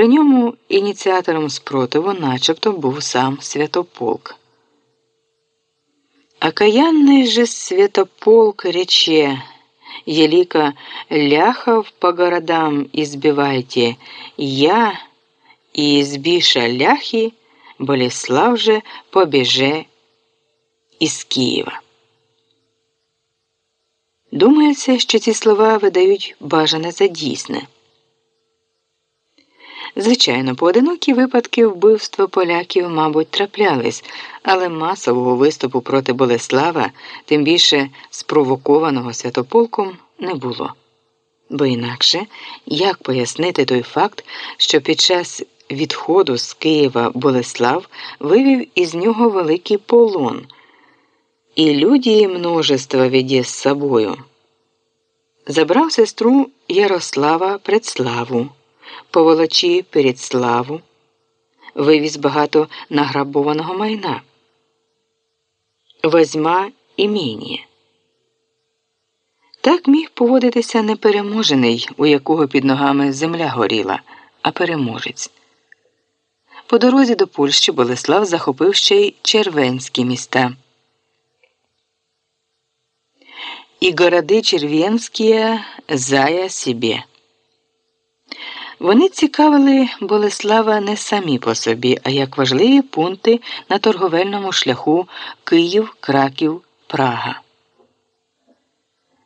При ньому ініціатором спротиву начебто був сам Святополк. Окаянный же Святополк рече, елика ляхов по городам избивайте, я и избиша ляхи, Болеслав же побеже із Києва. Думається, що ці слова видають бажане за дійсне. Звичайно, поодинокі випадки вбивства поляків, мабуть, траплялись, але масового виступу проти Болеслава, тим більше спровокованого святополком, не було. Бо інакше як пояснити той факт, що під час відходу з Києва Болеслав вивів із нього великий полон, і люди множество веде з собою. Забрав сестру Ярослава Предславу поволочі перед славу, вивіз багато награбованого майна, возьма імені. Так міг поводитися непереможений, у якого під ногами земля горіла, а переможець. По дорозі до Польщі Болеслав захопив ще й червенські міста. І городи червенські зая себе. Вони цікавили Болеслава не самі по собі, а як важливі пункти на торговельному шляху Київ, Краків, Прага.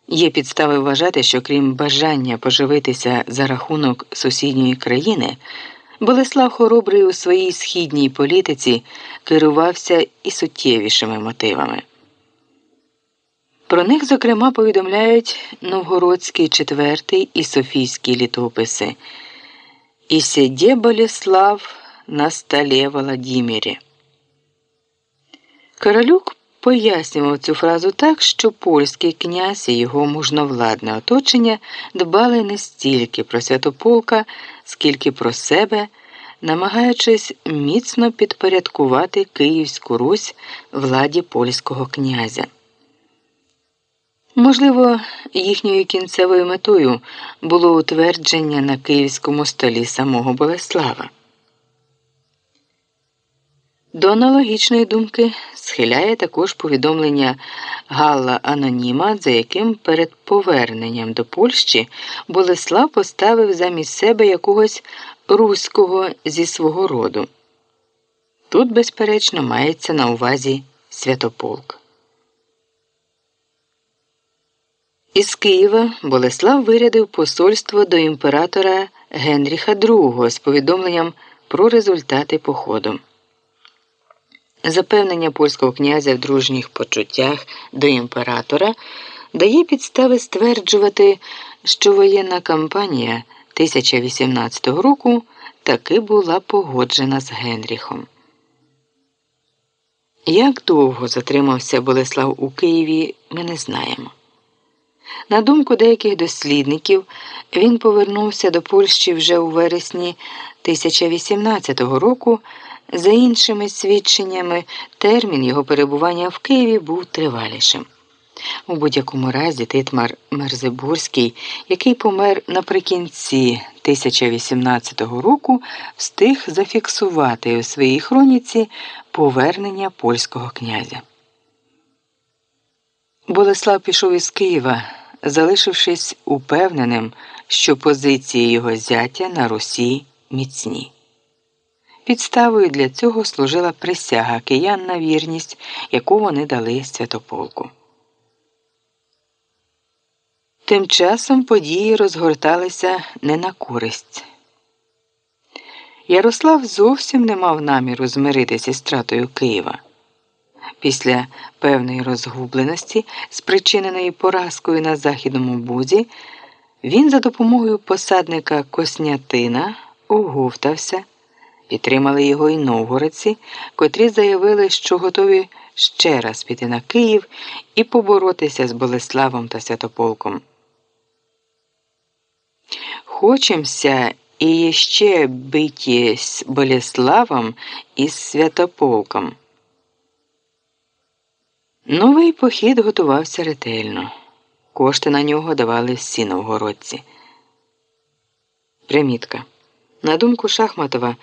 Є підстави вважати, що крім бажання поживитися за рахунок сусідньої країни, Болеслав Хоробрий у своїй східній політиці керувався і суттєвішими мотивами. Про них, зокрема, повідомляють Новгородський четвертий і Софійські літописи. І сиде Болеслав на столі Володимирі. Королюк пояснював цю фразу так, що польський князь і його мужновладне оточення дбали не стільки про святополка, скільки про себе, намагаючись міцно підпорядкувати Київську Русь владі польського князя. Можливо, їхньою кінцевою метою було утвердження на київському столі самого Болеслава. До аналогічної думки схиляє також повідомлення Галла Аноніма, за яким перед поверненням до Польщі Болеслав поставив замість себе якогось руського зі свого роду. Тут, безперечно, мається на увазі Святополк. Із Києва Болеслав вирядив посольство до імператора Генріха II з повідомленням про результати походу. Запевнення польського князя в дружніх почуттях до імператора дає підстави стверджувати, що воєнна кампанія 1018 року таки була погоджена з Генріхом. Як довго затримався Болеслав у Києві, ми не знаємо. На думку деяких дослідників, він повернувся до Польщі вже у вересні 1018 року. За іншими свідченнями, термін його перебування в Києві був тривалішим. У будь-якому разі Титмар Мерзебурський, який помер наприкінці 1018 року, встиг зафіксувати у своїй хроніці повернення польського князя. Болеслав пішов із Києва залишившись упевненим, що позиції його зятя на Русі міцні. Підставою для цього служила присяга киян на вірність, яку вони дали святополку. Тим часом події розгорталися не на користь. Ярослав зовсім не мав наміру змиритися з стратою Києва. Після певної розгубленості, спричиненої поразкою на західному бузі, він за допомогою посадника Коснятина оговтався, підтримали його і новгородці, котрі заявили, що готові ще раз піти на Київ і поборотися з Болеславом та Святополком. Хочемся і ще биті з Болеславом і Святополком. Новий похід готувався ретельно. Кошти на нього давали всі новгородці. Примітка. На думку Шахматова,